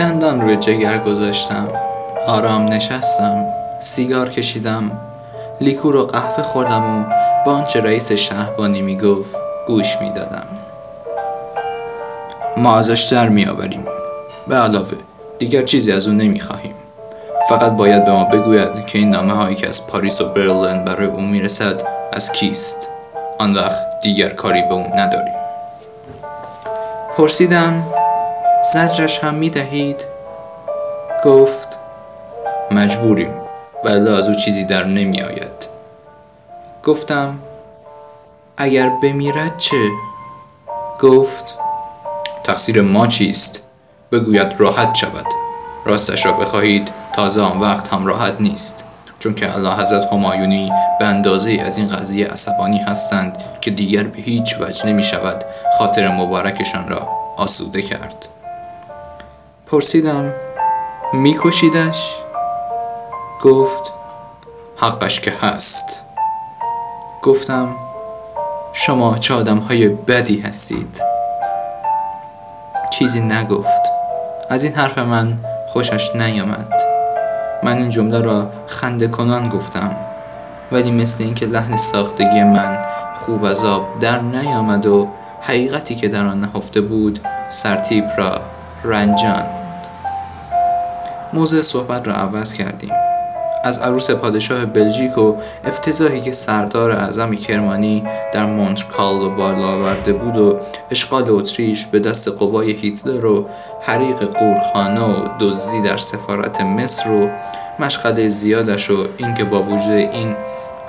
دندان روی جگر گذاشتم. آرام نشستم سیگار کشیدم. لیکور و قهوه خوردم و با آنچه رئیس شهبانی می‌گفت گوش می‌دادم. ما ازش در میآوریم. به علاوه دیگر چیزی از او نمی‌خواهیم. فقط باید به ما بگوید که این نامه هایی که از پاریس و برلین برای او می‌رسد از کیست؟ آن وقت دیگر کاری به او نداریم. پرسیدم زجرش هم می دهید گفت مجبوریم. ولی از او چیزی در نمی آید گفتم اگر بمیرد چه؟ گفت تقصیر ما چیست؟ بگوید راحت شود. راستش را بخواهید تازه آن وقت هم راحت نیست. چون که الله حضرت همایونی به اندازه از این قضیه عصبانی هستند که دیگر به هیچ وجه نمی شود خاطر مبارکشان را آسوده کرد. پرسیدم میکشیدش؟ گفت حقش که هست. گفتم شما چه آدم های بدی هستید. چیزی نگفت. از این حرف من خوشش نیامد. من این جمله را خنده کنان گفتم ولی مثل اینکه لحن ساختگی من خوب از آب در نیامد و حقیقتی که در آن نهفته بود سرتیپ را رنجان موضوع صحبت را عوض کردیم. از عروس پادشاه بلژیک و افتضاحی که سردار اعظم کرمانی در مونتکال بالا آورده بود و اشغال اتریش به دست قوای هیتلر و حریق قورخانه و دزدی در سفارت مصر و مشغله زیادش و اینکه با وجود این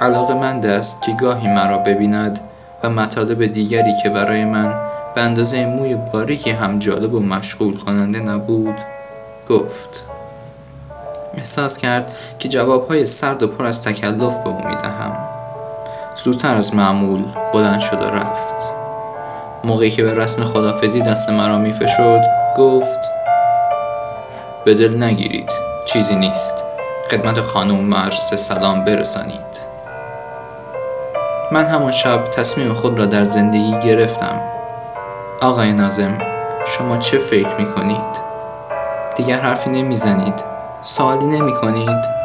علاقه مند است که گاهی مرا ببیند و مطالب دیگری که برای من به اندازه موی باریکی هم جالب و مشغول کننده نبود گفت احساس کرد که جوابهای سرد و پر از تکلف به او می‌دهم. زودتر از معمول بلند شد و رفت. موقعی که به رسم خدافزی دست مرا میفشرد گفت به دل نگیرید چیزی نیست. خدمت خانم مرس سلام برسانید. من همان شب تصمیم خود را در زندگی گرفتم. آقای نازم شما چه فکر می کنید؟ دیگر حرفی نمی‌زنید. سوالی نمی کنید؟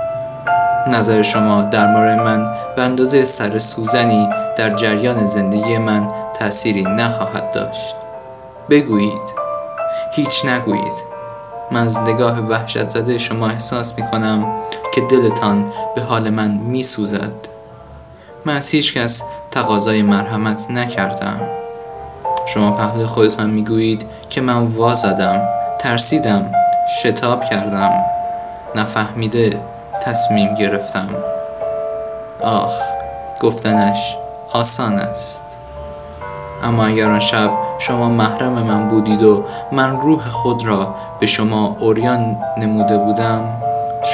نظر شما درباره من به اندازه سر سوزنی در جریان زندگی من تأثیری نخواهد داشت. بگویید. هیچ نگویید. من از نگاه وحشت زده شما احساس می کنم که دلتان به حال من می سوزد من از هیچ کس تقاضای مرحمت نکردم. شما پهلو خودتان می گویید که من وازدم ترسیدم شتاب کردم. نفهمیده تصمیم گرفتم. آخ گفتنش آسان است. اما اگر آن شب شما محرم من بودید و من روح خود را به شما اوریان نموده بودم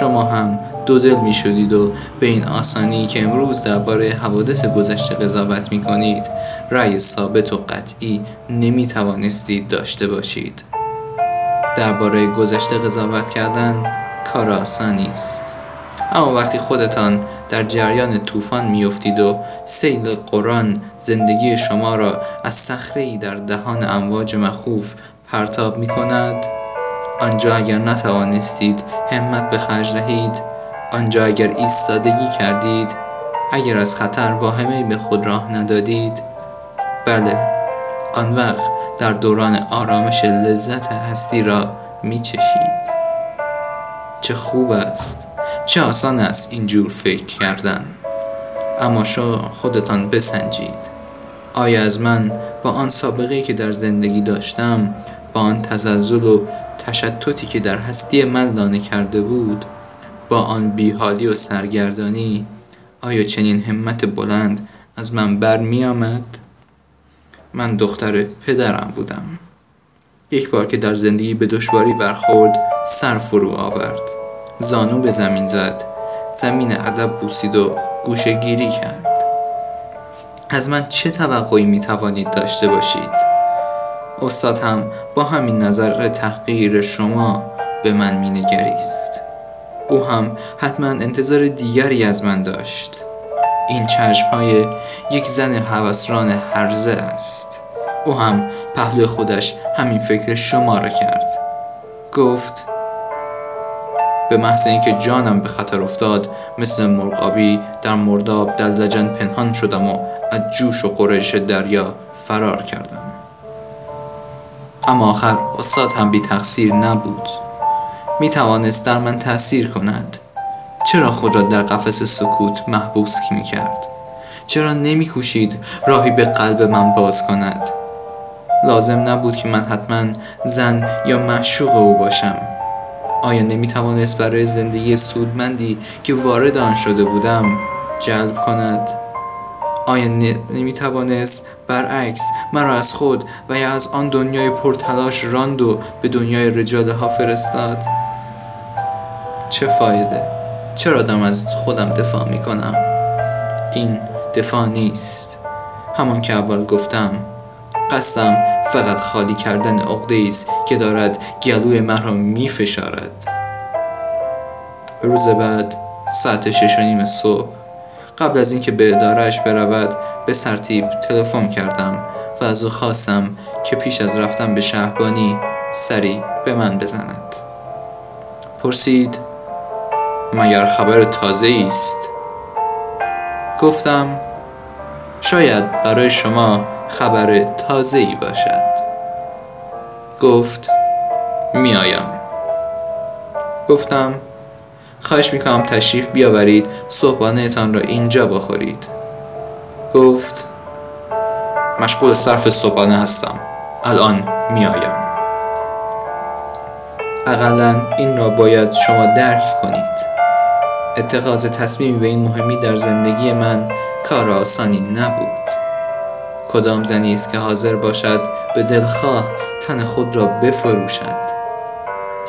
شما هم دو دل می شدید و به این آسانی که امروز درباره حوادث گذشته قضاوت می کنید رأی ثابت و قطعی نمی توانستید داشته باشید. درباره گذشته قضاوت کردن کار آسانی است اما وقتی خودتان در جریان طوفان میافتید و سیل قرآن زندگی شما را از صخره در دهان امواج مخوف پرتاب می کند آنجا اگر نتوانستید همت به خرج دهید آنجا اگر ایستادگی کردید اگر از خطر واهمه به خود راه ندادید. بله آن وقت در دوران آرامش لذت هستی را می چشید چه خوب است چه آسان است اینجور فکر کردن. اما شما خودتان بسنجید. آیا از من با آن سابقه که در زندگی داشتم با آن تزلزل و تشتتی که در هستی من لانه کرده بود با آن بیحالی و سرگردانی آیا چنین همت بلند از من بر می آمد؟ من دختر پدرم بودم. یک بار که در زندگی به دشواری برخورد سر فرو آورد. زانو به زمین زد. زمین ادب بوسید و گوشه گیری کرد. از من چه توقعی می توانید داشته باشید؟ استاد هم با همین نظر تحقیر شما به من می نگریست او هم حتما انتظار دیگری از من داشت. این چشم های یک زن حوسران هرزه است. او هم پهلو خودش همین فکر شما را کرد. گفت به محض اینکه جانم به خطر افتاد مثل مرغابی در مرداب دلدجن پنهان شدم و از جوش و قرش دریا فرار کردم. اما آخر استاد هم بی تقصیر نبود. می توانست در من تأثیر کند. چرا خود را در قفس سکوت محبوس می کرد؟ چرا نمی کوشید راهی به قلب من باز کند؟ لازم نبود که من حتما زن یا معشوق او باشم. آیا نمی توانست برای زندگی سودمندی که وارد آن شده بودم جلب کند؟ آیا نمی توانست برعکس مرا از خود و یا از آن دنیای پرتلاش راند و به دنیای رجاله ها فرستاد؟ چه فایده؟ چرا دارم از خودم دفاع می کنم این دفاع نیست. همان که اول گفتم قصدم فقط خالی کردن عقده است که دارد گلوی من را می فشارد روز بعد ساعت شش و نیم صبح قبل از اینکه به ادارهش برود به سرتیب تلفن کردم و از او خواستم که پیش از رفتن به شهربانی سری به من بزند. پرسید مگر خبر تازه است؟ گفتم شاید برای شما خبر تازه ای باشد. گفت میآیم. گفتم خواهش می‌کنم تشریف بیاورید صبحانه تان را اینجا بخورید. گفت مشغول صرف صبحانه هستم. الان میآیم. اقلا این را باید شما درک کنید. اتخاذ تصمیمی به این مهمی در زندگی من کار آسانی نبود. کدام زنی است که حاضر باشد به دلخواه تن خود را بفروشد.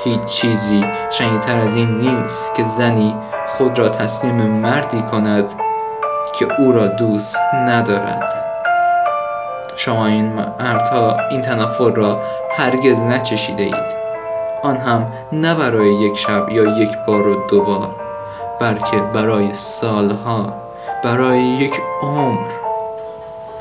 هیچ چیزی شنیدتر از این نیست که زنی خود را تسلیم مردی کند که او را دوست ندارد. شما این مردها این تنفر را هرگز نچشیده اید. آن هم نه برای یک شب یا یک بار و دو بار بلکه برای سالها برای یک عمر.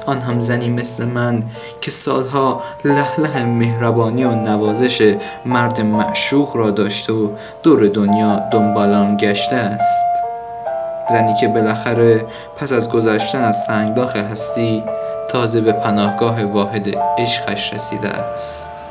آن هم زنی مثل من که سالها لحله مهربانی و نوازش مرد معشوق را داشته و دور دنیا دنبالان گشته است. زنی که بالاخره پس از گذشتن از سنگداخ هستی تازه به پناهگاه واحد عشقش رسیده است.